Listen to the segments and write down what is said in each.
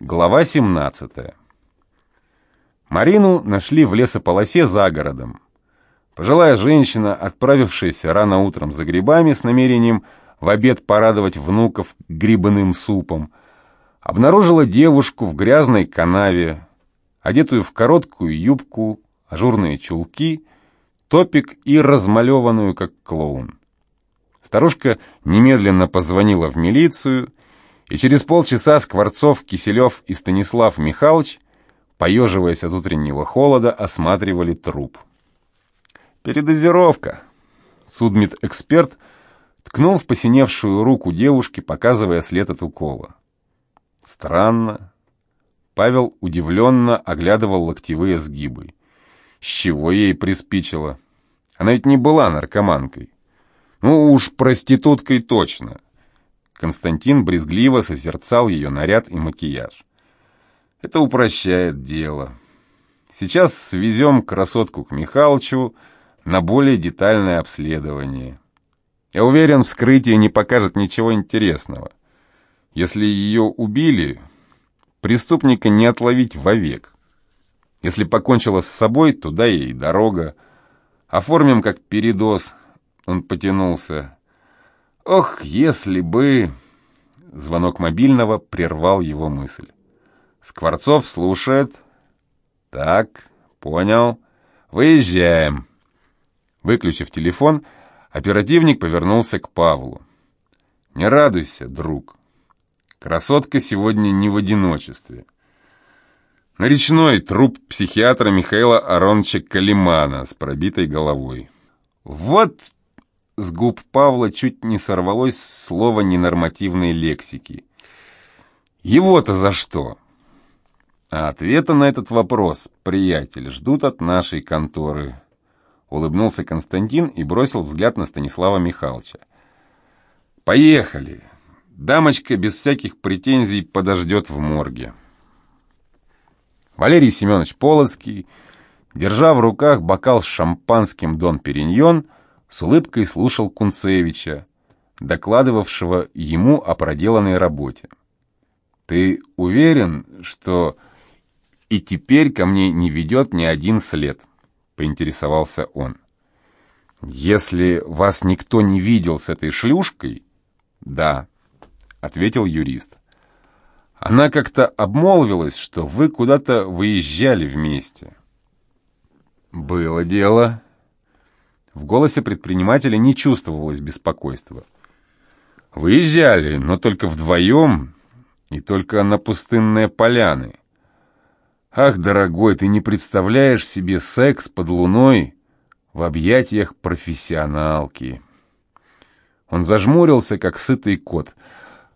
Глава 17. Марину нашли в лесополосе за городом. Пожилая женщина, отправившаяся рано утром за грибами с намерением в обед порадовать внуков грибным супом, обнаружила девушку в грязной канаве, одетую в короткую юбку, ажурные чулки, топик и размалеванную, как клоун. Старушка немедленно позвонила в милицию, и через полчаса Скворцов, Киселев и Станислав Михайлович, поеживаясь от утреннего холода, осматривали труп. «Передозировка!» Судмедэксперт ткнул в посиневшую руку девушки, показывая след от укола. Странно. Павел удивленно оглядывал локтевые сгибы. С чего ей приспичило? Она ведь не была наркоманкой. Ну уж проституткой точно. Константин брезгливо созерцал ее наряд и макияж. Это упрощает дело. Сейчас свезем красотку к Михалычу на более детальное обследование. Я уверен, вскрытие не покажет ничего интересного. Если ее убили, преступника не отловить вовек. Если покончила с собой, туда ей дорога. Оформим как передоз. Он потянулся. Ох, если бы... Звонок мобильного прервал его мысль. Скворцов слушает. Так, понял. Выезжаем. Выключив телефон, оперативник повернулся к Павлу. Не радуйся, друг. Красотка сегодня не в одиночестве. На речной труп психиатра Михаила Ароновича Калимана с пробитой головой. Вот с губ Павла чуть не сорвалось слово ненормативной лексики. Его-то за что? А ответа на этот вопрос, приятель, ждут от нашей конторы. Улыбнулся Константин и бросил взгляд на Станислава Михайловича. Поехали. Дамочка без всяких претензий подождет в морге. Валерий Семенович Полоцкий, держа в руках бокал с шампанским «Дон Периньон», с улыбкой слушал Кунцевича, докладывавшего ему о проделанной работе. «Ты уверен, что и теперь ко мне не ведет ни один след?» — поинтересовался он. «Если вас никто не видел с этой шлюшкой?» «Да», — ответил юрист. «Она как-то обмолвилась, что вы куда-то выезжали вместе». «Было дело», в голосе предпринимателя не чувствовалось беспокойства. Выезжали, но только вдвоем и только на пустынные поляны. Ах, дорогой, ты не представляешь себе секс под луной в объятиях профессионалки. Он зажмурился, как сытый кот.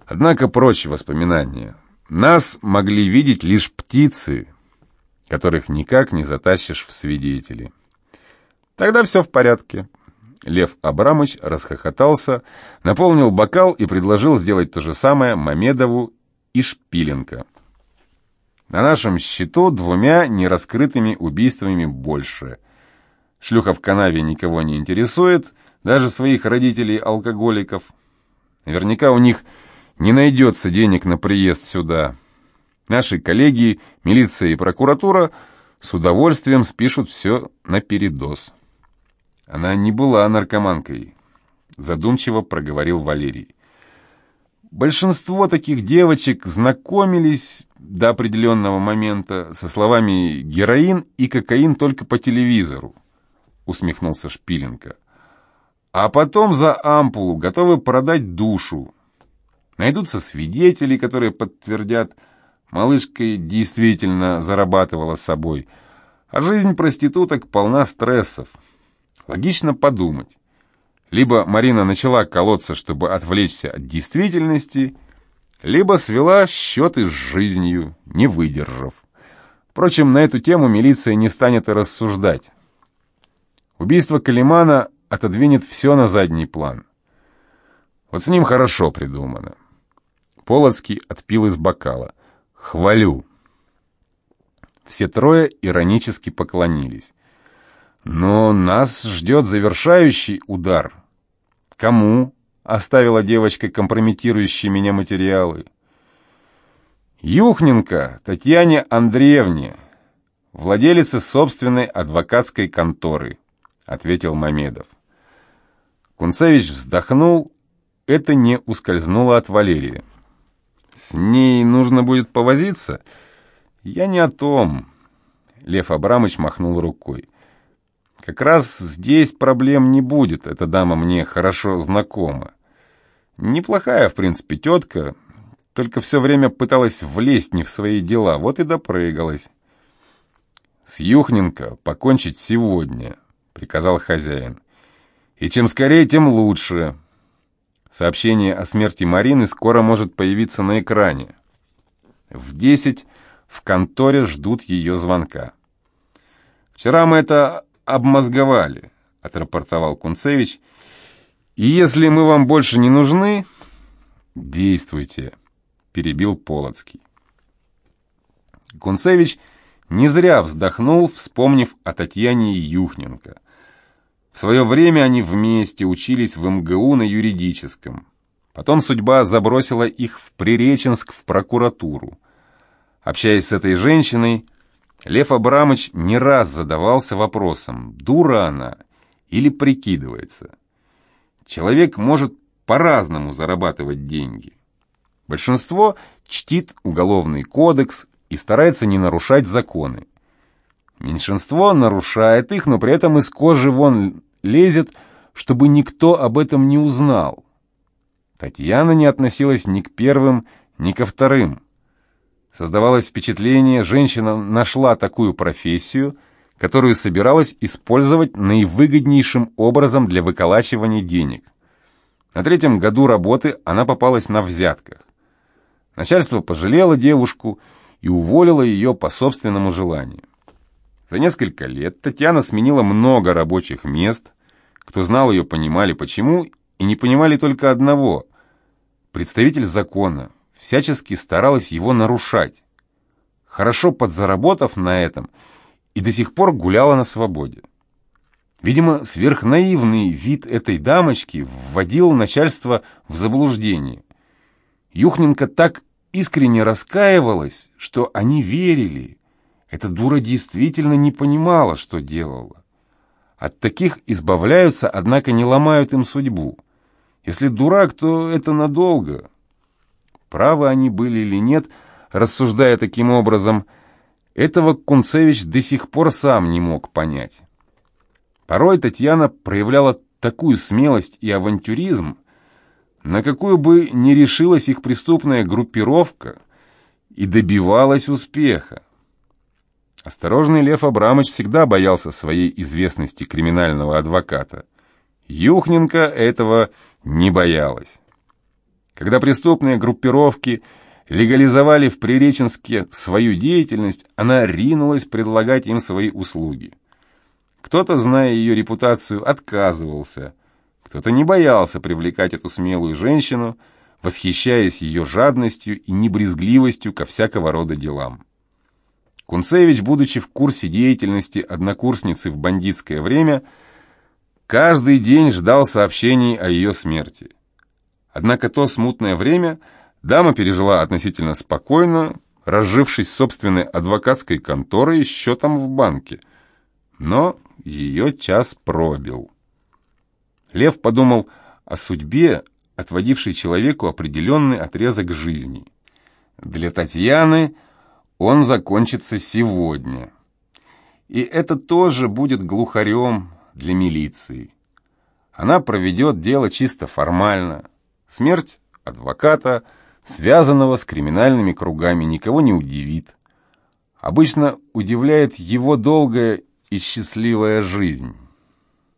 Однако прочь воспоминания. Нас могли видеть лишь птицы, которых никак не затащишь в свидетели. Тогда все в порядке. Лев Абрамович расхохотался, наполнил бокал и предложил сделать то же самое Мамедову и Шпиленко. На нашем счету двумя нераскрытыми убийствами больше. Шлюха в канаве никого не интересует, даже своих родителей-алкоголиков. Наверняка у них не найдется денег на приезд сюда. Наши коллеги, милиция и прокуратура с удовольствием спишут все на передоз. Она не была наркоманкой, задумчиво проговорил Валерий. Большинство таких девочек знакомились до определенного момента со словами «героин» и «кокаин» только по телевизору, усмехнулся Шпиленко. А потом за ампулу готовы продать душу. Найдутся свидетели, которые подтвердят, малышка действительно зарабатывала собой, а жизнь проституток полна стрессов. Логично подумать. Либо Марина начала колоться, чтобы отвлечься от действительности, либо свела счеты с жизнью, не выдержав. Впрочем, на эту тему милиция не станет и рассуждать. Убийство Калимана отодвинет все на задний план. Вот с ним хорошо придумано. Полоцкий отпил из бокала. «Хвалю!» Все трое иронически поклонились. Но нас ждет завершающий удар. Кому оставила девочка компрометирующие меня материалы? Юхненко Татьяне Андреевне, владелице собственной адвокатской конторы, ответил Мамедов. Кунцевич вздохнул, это не ускользнуло от Валерии. С ней нужно будет повозиться? Я не о том. Лев Абрамович махнул рукой. Как раз здесь проблем не будет, эта дама мне хорошо знакома. Неплохая, в принципе, тетка, только все время пыталась влезть не в свои дела, вот и допрыгалась. «С Юхненко покончить сегодня», — приказал хозяин. «И чем скорее, тем лучше. Сообщение о смерти Марины скоро может появиться на экране. В десять в конторе ждут ее звонка. Вчера мы это обмозговали», — отрапортовал Кунцевич. «И если мы вам больше не нужны, действуйте». — перебил Полоцкий. Кунцевич не зря вздохнул, вспомнив о Татьяне Юхненко. В свое время они вместе учились в МГУ на юридическом. Потом судьба забросила их в Приреченск в прокуратуру. Общаясь с этой женщиной, Лев Абрамович не раз задавался вопросом, дура она или прикидывается. Человек может по-разному зарабатывать деньги. Большинство чтит уголовный кодекс и старается не нарушать законы. Меньшинство нарушает их, но при этом из кожи вон лезет, чтобы никто об этом не узнал. Татьяна не относилась ни к первым, ни ко вторым. Создавалось впечатление, женщина нашла такую профессию, которую собиралась использовать наивыгоднейшим образом для выколачивания денег. На третьем году работы она попалась на взятках. Начальство пожалело девушку и уволило ее по собственному желанию. За несколько лет Татьяна сменила много рабочих мест. Кто знал ее, понимали почему, и не понимали только одного. Представитель закона всячески старалась его нарушать. Хорошо подзаработав на этом, и до сих пор гуляла на свободе. Видимо, сверхнаивный вид этой дамочки вводил начальство в заблуждение. Юхненко так искренне раскаивалась, что они верили. Эта дура действительно не понимала, что делала. От таких избавляются, однако не ломают им судьбу. Если дурак, то это надолго. Правы они были или нет, рассуждая таким образом, этого Кунцевич до сих пор сам не мог понять. Порой Татьяна проявляла такую смелость и авантюризм, на какую бы ни решилась их преступная группировка, и добивалась успеха. Осторожный Лев Абрамович всегда боялся своей известности криминального адвоката. Юхненко этого не боялась. Когда преступные группировки легализовали в Приреченске свою деятельность, она ринулась предлагать им свои услуги. Кто-то, зная ее репутацию, отказывался – кто-то не боялся привлекать эту смелую женщину, восхищаясь ее жадностью и небрезгливостью ко всякого рода делам. Кунцевич, будучи в курсе деятельности однокурсницы в бандитское время, каждый день ждал сообщений о ее смерти. Однако то смутное время дама пережила относительно спокойно, разжившись собственной адвокатской конторой и счетом в банке. Но ее час пробил. Лев подумал о судьбе, отводившей человеку определенный отрезок жизни. Для Татьяны он закончится сегодня. И это тоже будет глухарем для милиции. Она проведет дело чисто формально. Смерть адвоката, связанного с криминальными кругами, никого не удивит. Обычно удивляет его долгая и счастливая жизнь.